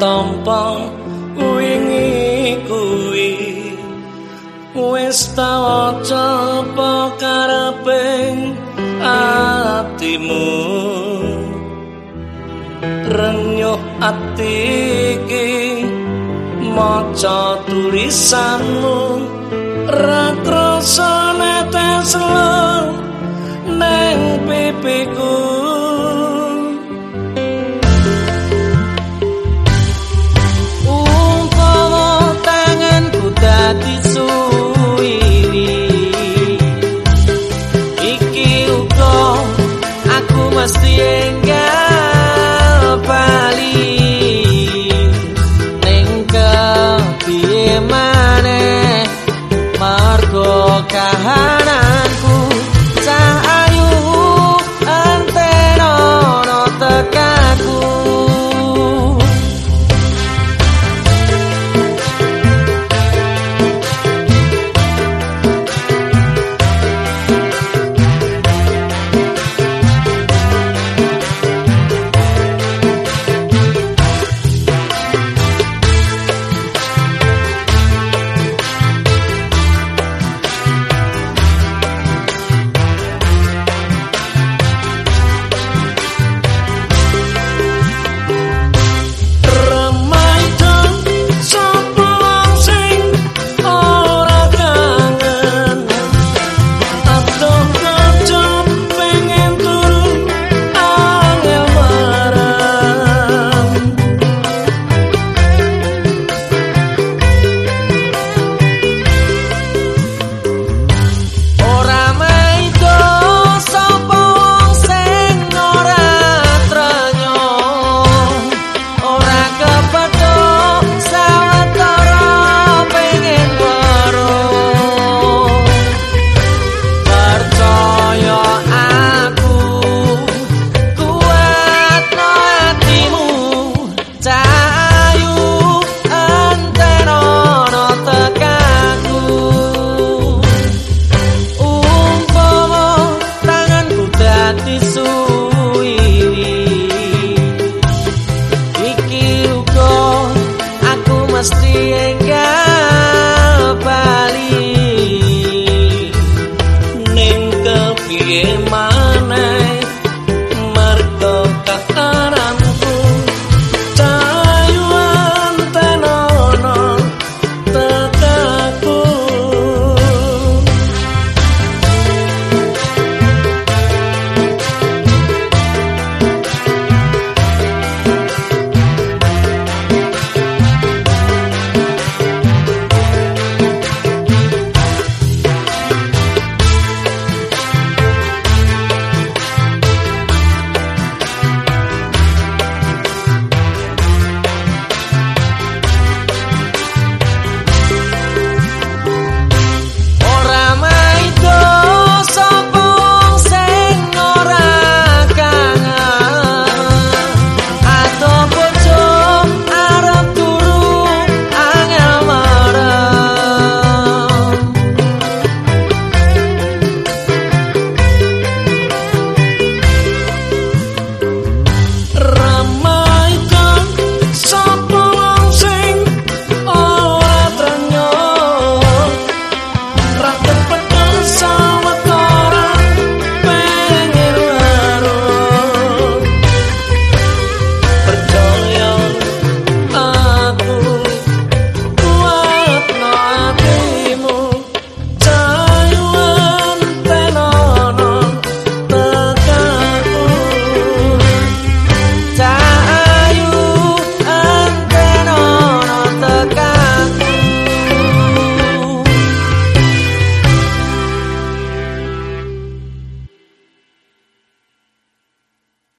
tampa wingi kuwi. Wis ta karepeng atimu? Renyuh ati iki maca tulisanmu. Ra krasa netes lu neng pipiku. caja.